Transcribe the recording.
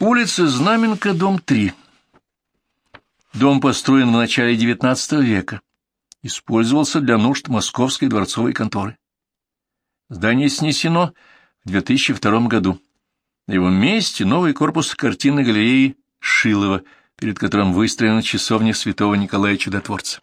Улица Знаменка, дом 3. Дом построен в начале XIX века. Использовался для нужд Московской дворцовой конторы. Здание снесено в 2002 году. На его месте новый корпус картинной галереи Шилова, перед которым выстроена часовня святого Николая Чудотворца.